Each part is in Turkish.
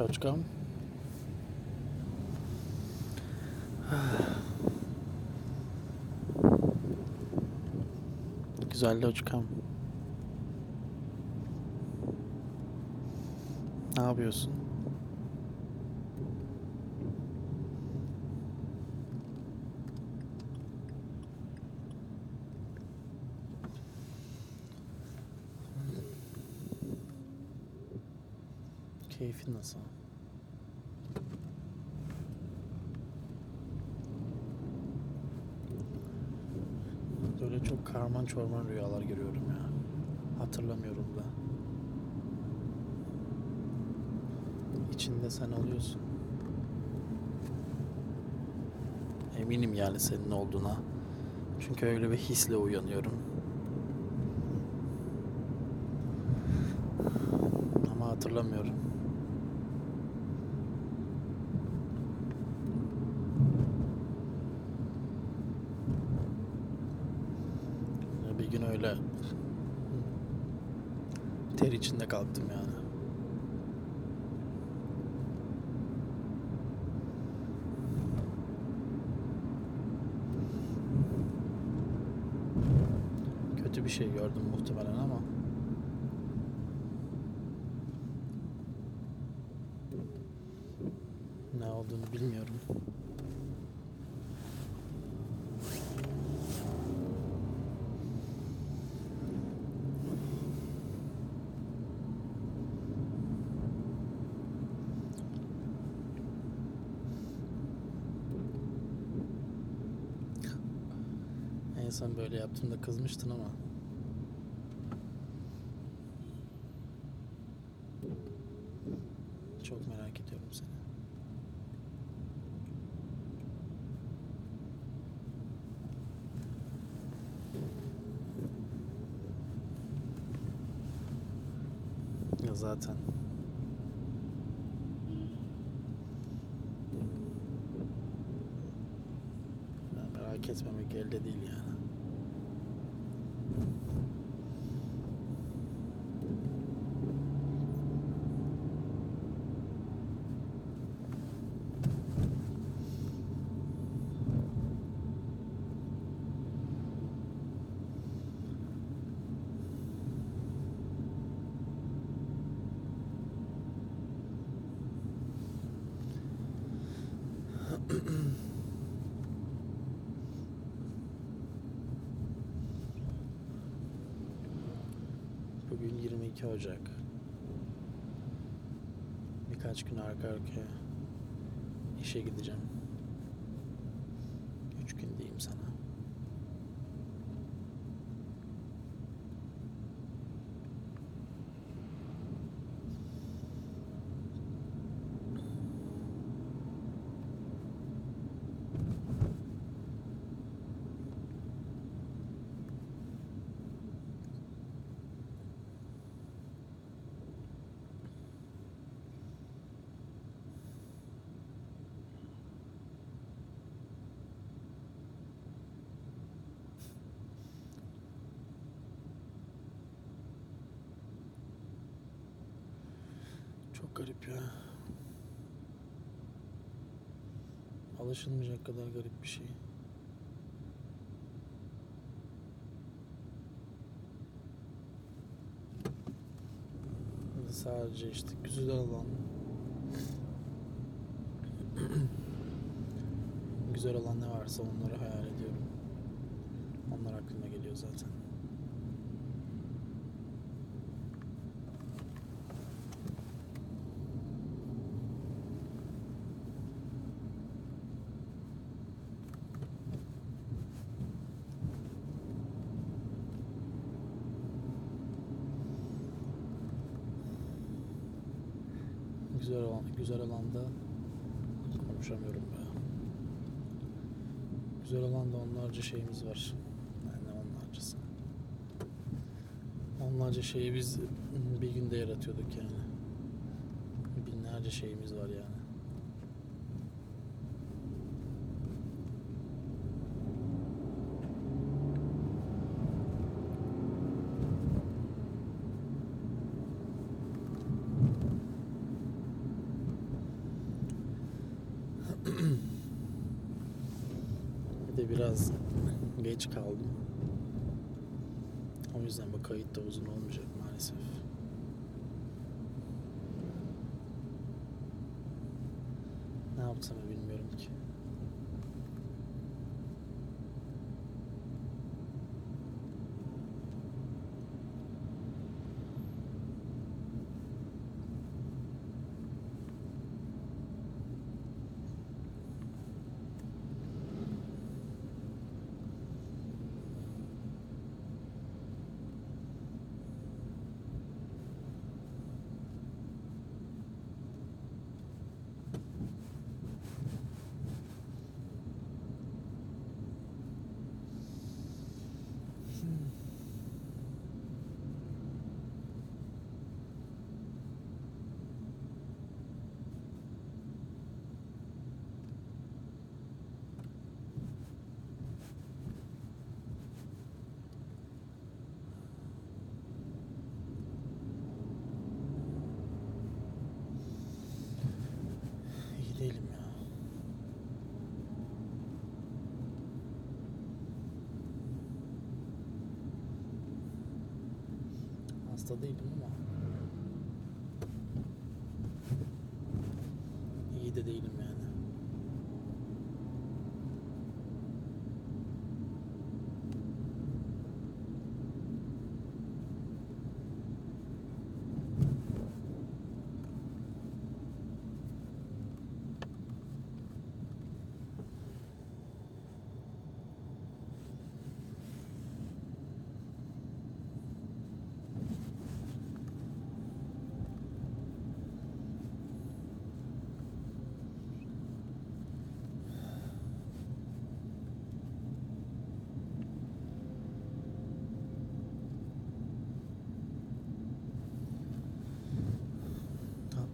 Loçkam. Güzel loçkam. Ne yapıyorsun? Keyfin nasıl? Böyle çok karman çorman rüyalar görüyorum ya. Hatırlamıyorum da. İçinde sen oluyorsun. Eminim yani senin olduğuna. Çünkü öyle bir hisle uyanıyorum. Ama hatırlamıyorum. Bir gün öyle ter içinde kalktım yani. Kötü bir şey gördüm muhtemelen ama ne olduğunu bilmiyorum. En son böyle yaptığımda kızmıştın ama çok merak ediyorum seni. Ya zaten. Merak etmemek elde değil yani. Bugün 22 Ocak. Birkaç gün arka arkaya işe gideceğim. Üç gün diyeyim sana. Çok garip ya. Alışılmayacak kadar garip bir şey. Sadece işte güzel olan güzel olan ne varsa onları hayal ediyorum. Onlar aklıma geliyor zaten. Güzel olan, güzel alanda konuşamıyorum ya. Güzel alanda onlarca şeyimiz var. Yani onlarcası. Onlarca şeyi biz bir günde yaratıyorduk yani. Binlerce şeyimiz var yani. Biraz geç kaldım. O yüzden bu kayıt da uzun olmayacak maalesef. Ne yapsam bilmiyorum ki. Tao đi?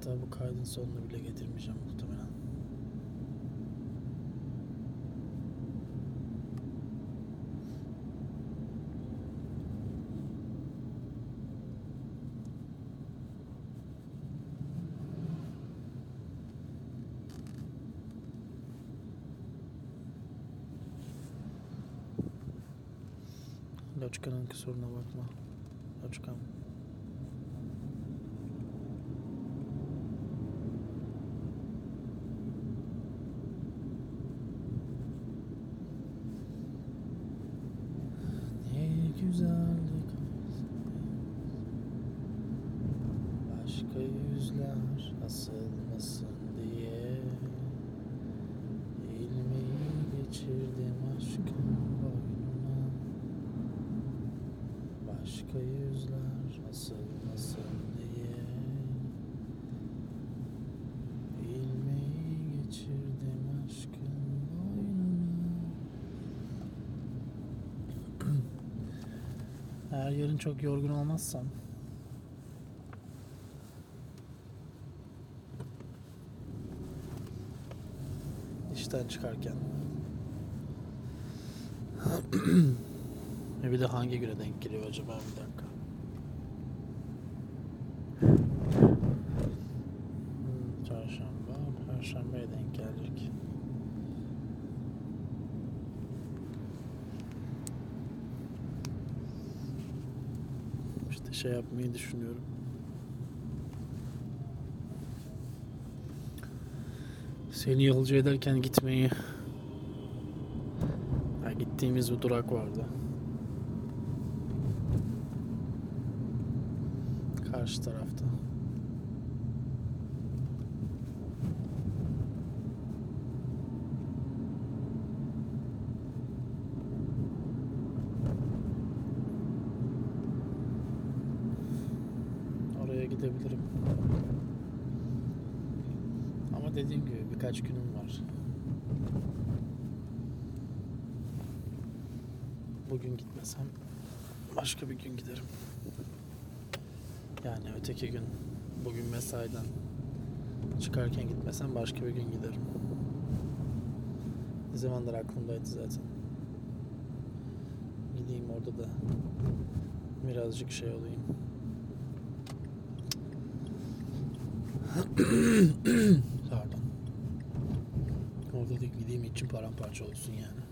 Hatta bu kaydın sonunu bile getirmeyeceğim muhtemelen. Loçka'nın kusuruna bakma. Loçkam. Ne güzellik Yüzler asılmasın diye İlmeği geçirdim aşkın boynuna Başka yüzler asılmasın diye İlmeği geçirdim aşkın boynuna Eğer yarın çok yorgun olmazsam işten çıkarken Ve bir de hangi güne denk geliyor acaba bir dakika. Çarşamba, Perşembeye denk gelecek. İşte şey yapmayı düşünüyorum. Seni yolcu ederken gitmeyi ha, gittiğimiz bir durak vardı. Karşı tarafta. Oraya gidebilirim. Dediğim gibi birkaç günüm var. Bugün gitmesem başka bir gün giderim. Yani öteki gün bugün mesaiden çıkarken gitmesem başka bir gün giderim. Ne zamandır aklımdaydı zaten. Gideyim orada da birazcık şey olayım. için paramparça olsun yani.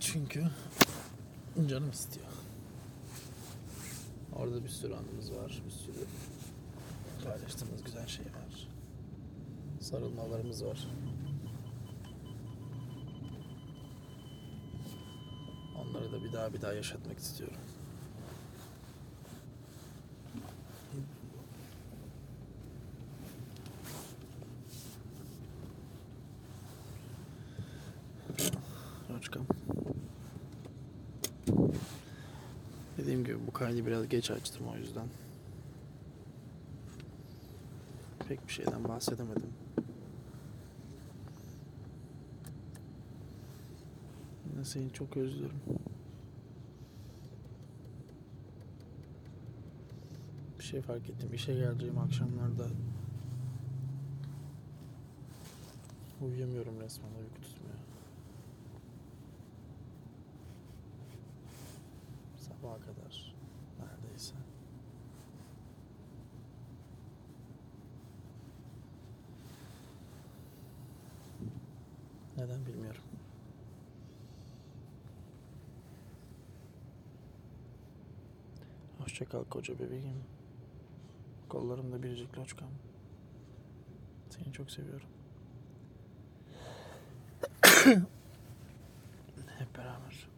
Çünkü canım istiyor. Orada bir sürü anımız var. Bir sürü paylaştığımız güzel şey var. Sarılmalarımız var. Onları da bir daha bir daha yaşatmak istiyorum. Roçkam. Dediğim gibi bu kaydı biraz geç açtım o yüzden. Pek bir şeyden bahsedemedim. Yine seni çok özlüyorum. Bir şey fark ettim. İşe geleceğim akşamlarda uyuyamıyorum resmen. Uyku Neden bilmiyorum. Hoşça kal koca bebeğim. Kollarımda biricik loçkam. Seni çok seviyorum. Hep beraber.